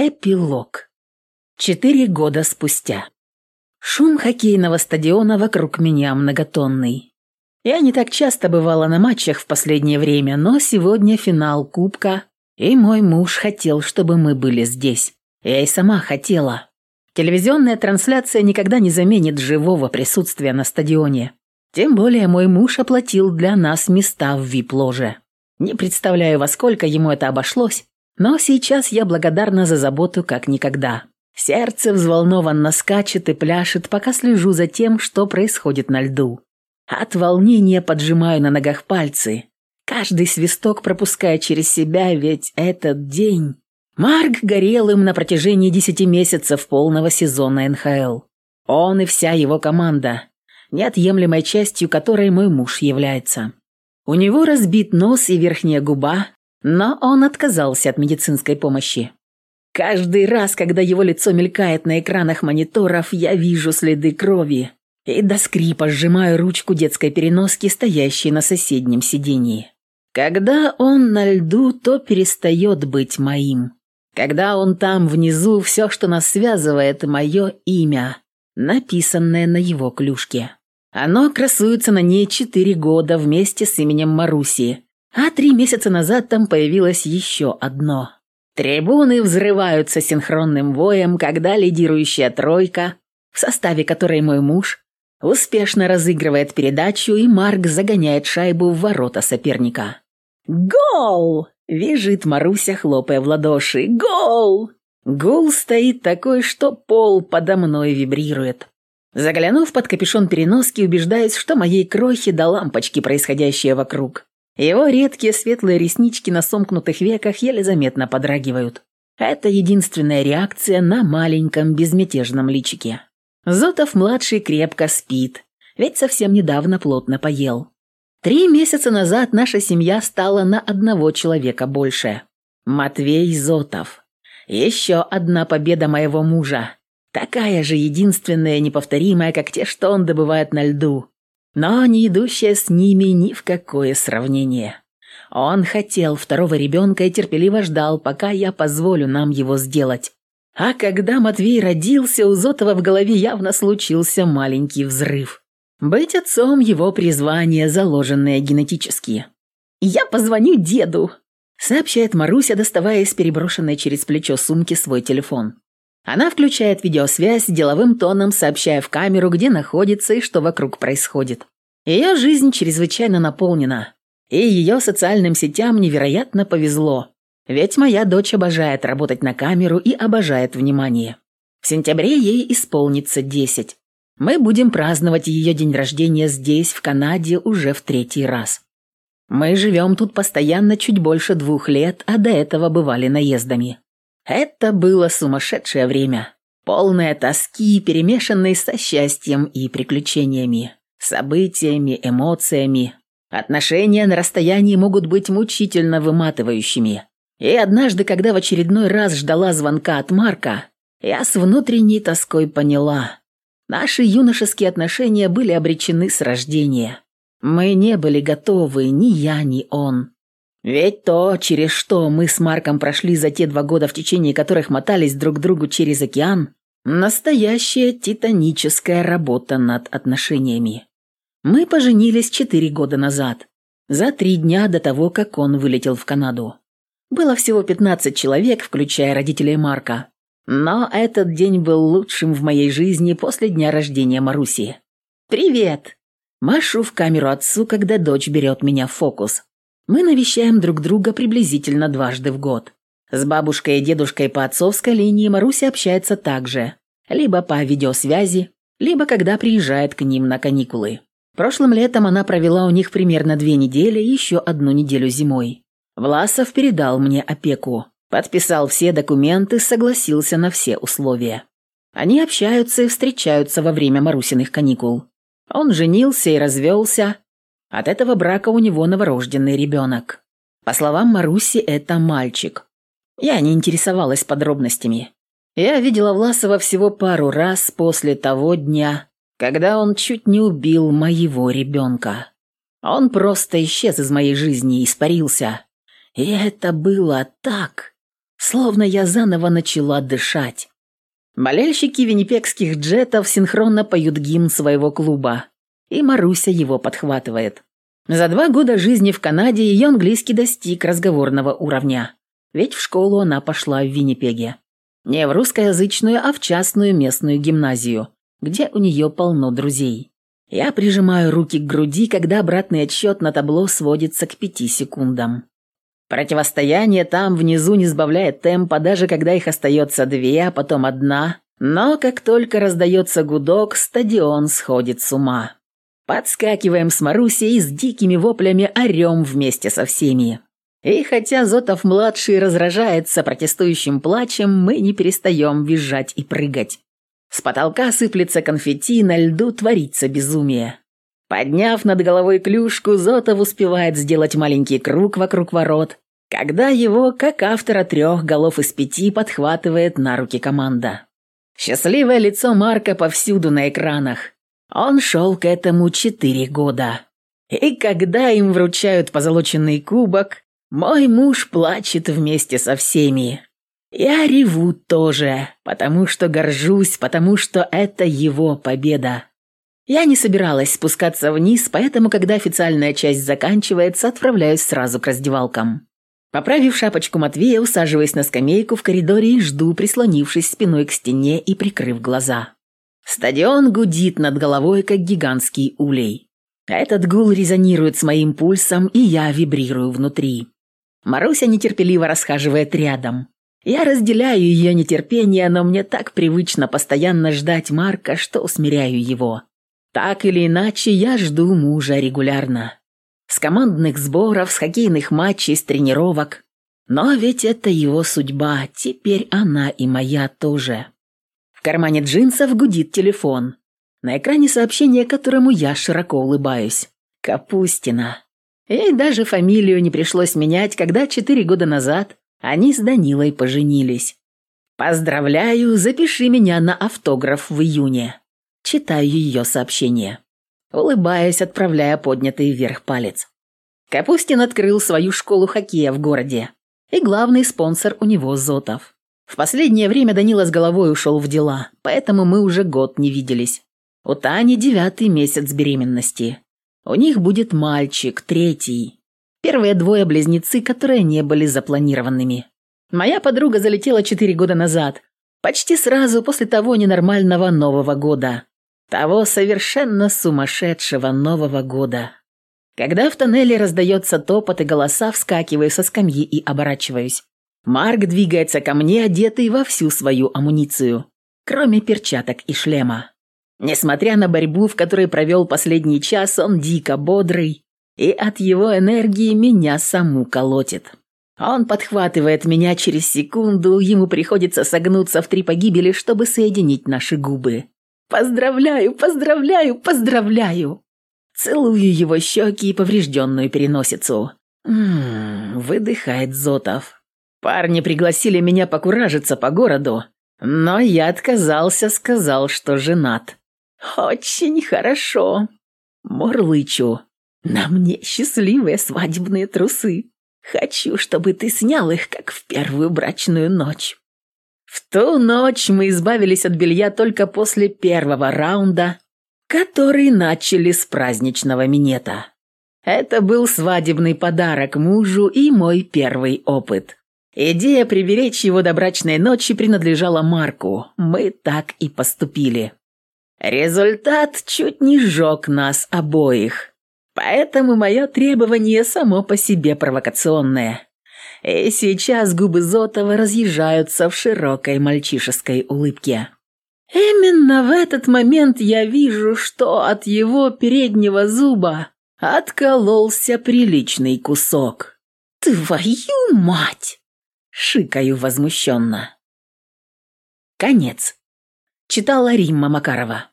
Эпилог. Четыре года спустя. Шум хоккейного стадиона вокруг меня многотонный. Я не так часто бывала на матчах в последнее время, но сегодня финал Кубка, и мой муж хотел, чтобы мы были здесь. Я и сама хотела. Телевизионная трансляция никогда не заменит живого присутствия на стадионе. Тем более мой муж оплатил для нас места в вип-ложе. Не представляю, во сколько ему это обошлось, но сейчас я благодарна за заботу как никогда. Сердце взволнованно скачет и пляшет, пока слежу за тем, что происходит на льду. От волнения поджимаю на ногах пальцы. Каждый свисток пропуская через себя, ведь этот день... Марк горел им на протяжении десяти месяцев полного сезона НХЛ. Он и вся его команда, неотъемлемой частью которой мой муж является. У него разбит нос и верхняя губа, но он отказался от медицинской помощи. Каждый раз, когда его лицо мелькает на экранах мониторов, я вижу следы крови и до скрипа сжимаю ручку детской переноски, стоящей на соседнем сидении. Когда он на льду, то перестает быть моим. Когда он там внизу, все, что нас связывает, мое имя, написанное на его клюшке. Оно красуется на ней четыре года вместе с именем Маруси, а три месяца назад там появилось еще одно. Трибуны взрываются синхронным воем, когда лидирующая тройка, в составе которой мой муж, успешно разыгрывает передачу, и Марк загоняет шайбу в ворота соперника. «Гол!» – визжит Маруся, хлопая в ладоши. «Гол!» Гул стоит такой, что пол подо мной вибрирует. Заглянув под капюшон переноски, убеждаюсь, что моей крохи до лампочки, происходящее вокруг. Его редкие светлые реснички на сомкнутых веках еле заметно подрагивают. Это единственная реакция на маленьком безмятежном личике. Зотов-младший крепко спит, ведь совсем недавно плотно поел. Три месяца назад наша семья стала на одного человека больше. Матвей Зотов. Еще одна победа моего мужа. Такая же единственная и неповторимая, как те, что он добывает на льду но не идущая с ними ни в какое сравнение. Он хотел второго ребенка и терпеливо ждал, пока я позволю нам его сделать. А когда Матвей родился, у Зотова в голове явно случился маленький взрыв. Быть отцом – его призвание, заложенное генетически. «Я позвоню деду», – сообщает Маруся, доставая из переброшенной через плечо сумки свой телефон. Она включает видеосвязь деловым тоном, сообщая в камеру, где находится и что вокруг происходит. Ее жизнь чрезвычайно наполнена, и ее социальным сетям невероятно повезло, ведь моя дочь обожает работать на камеру и обожает внимание. В сентябре ей исполнится 10. Мы будем праздновать ее день рождения здесь, в Канаде, уже в третий раз. Мы живем тут постоянно чуть больше двух лет, а до этого бывали наездами. Это было сумасшедшее время, полное тоски, перемешанной со счастьем и приключениями, событиями, эмоциями. Отношения на расстоянии могут быть мучительно выматывающими. И однажды, когда в очередной раз ждала звонка от Марка, я с внутренней тоской поняла. Наши юношеские отношения были обречены с рождения. Мы не были готовы, ни я, ни он. Ведь то, через что мы с Марком прошли за те два года, в течение которых мотались друг к другу через океан, настоящая титаническая работа над отношениями. Мы поженились четыре года назад, за три дня до того, как он вылетел в Канаду. Было всего 15 человек, включая родителей Марка. Но этот день был лучшим в моей жизни после дня рождения Маруси. «Привет!» Машу в камеру отцу, когда дочь берет меня в фокус. Мы навещаем друг друга приблизительно дважды в год. С бабушкой и дедушкой по отцовской линии Маруся общается также, либо по видеосвязи, либо когда приезжает к ним на каникулы. Прошлым летом она провела у них примерно две недели и еще одну неделю зимой. Власов передал мне опеку, подписал все документы, согласился на все условия. Они общаются и встречаются во время Марусиных каникул. Он женился и развелся, от этого брака у него новорожденный ребенок. По словам Маруси, это мальчик. Я не интересовалась подробностями. Я видела Власова всего пару раз после того дня, когда он чуть не убил моего ребенка. Он просто исчез из моей жизни и испарился. И это было так... словно я заново начала дышать. Болельщики виннипекских джетов синхронно поют гимн своего клуба, и Маруся его подхватывает. За два года жизни в Канаде ее английский достиг разговорного уровня, ведь в школу она пошла в Виннипеге. Не в русскоязычную, а в частную местную гимназию, где у нее полно друзей. Я прижимаю руки к груди, когда обратный отсчет на табло сводится к пяти секундам. Противостояние там внизу не сбавляет темпа, даже когда их остается две, а потом одна. Но как только раздается гудок, стадион сходит с ума. Подскакиваем с Марусей и с дикими воплями орем вместе со всеми. И хотя Зотов-младший разражается протестующим плачем, мы не перестаем визжать и прыгать. С потолка сыплется конфетти, на льду творится безумие. Подняв над головой клюшку, Зотов успевает сделать маленький круг вокруг ворот, когда его, как автора трех голов из пяти, подхватывает на руки команда. Счастливое лицо Марка повсюду на экранах. Он шел к этому четыре года. И когда им вручают позолоченный кубок, мой муж плачет вместе со всеми. Я реву тоже, потому что горжусь, потому что это его победа. Я не собиралась спускаться вниз, поэтому, когда официальная часть заканчивается, отправляюсь сразу к раздевалкам. Поправив шапочку Матвея, усаживаясь на скамейку в коридоре и жду, прислонившись спиной к стене и прикрыв глаза. Стадион гудит над головой, как гигантский улей. Этот гул резонирует с моим пульсом, и я вибрирую внутри. Маруся нетерпеливо расхаживает рядом. Я разделяю ее нетерпение, но мне так привычно постоянно ждать Марка, что усмиряю его. Так или иначе, я жду мужа регулярно. С командных сборов, с хоккейных матчей, с тренировок. Но ведь это его судьба, теперь она и моя тоже. В кармане джинсов гудит телефон. На экране сообщение, которому я широко улыбаюсь. Капустина. Ей даже фамилию не пришлось менять, когда четыре года назад они с Данилой поженились. «Поздравляю, запиши меня на автограф в июне». Читаю ее сообщение. Улыбаясь, отправляя поднятый вверх палец. Капустин открыл свою школу хоккея в городе. И главный спонсор у него Зотов. В последнее время Данила с головой ушел в дела, поэтому мы уже год не виделись. У Тани девятый месяц беременности. У них будет мальчик, третий. Первые двое близнецы, которые не были запланированными. Моя подруга залетела четыре года назад, почти сразу после того ненормального Нового года. Того совершенно сумасшедшего Нового года. Когда в тоннеле раздается топот и голоса, вскакиваю со скамьи и оборачиваюсь. Марк двигается ко мне, одетый во всю свою амуницию, кроме перчаток и шлема. Несмотря на борьбу, в которой провел последний час, он дико бодрый, и от его энергии меня саму колотит. Он подхватывает меня через секунду, ему приходится согнуться в три погибели, чтобы соединить наши губы. «Поздравляю, поздравляю, поздравляю!» Целую его щеки и поврежденную переносицу. «Ммм», выдыхает Зотов. «Парни пригласили меня покуражиться по городу, но я отказался, сказал, что женат». «Очень хорошо». Мурлычу. «На мне счастливые свадебные трусы. Хочу, чтобы ты снял их, как в первую брачную ночь». В ту ночь мы избавились от белья только после первого раунда, который начали с праздничного минета. Это был свадебный подарок мужу и мой первый опыт. Идея приберечь его до брачной ночи принадлежала Марку. Мы так и поступили. Результат чуть не сжег нас обоих. Поэтому мое требование само по себе провокационное. И сейчас губы Зотова разъезжаются в широкой мальчишеской улыбке. Именно в этот момент я вижу, что от его переднего зуба откололся приличный кусок. «Твою мать!» — шикаю возмущенно. Конец. Читала Римма Макарова.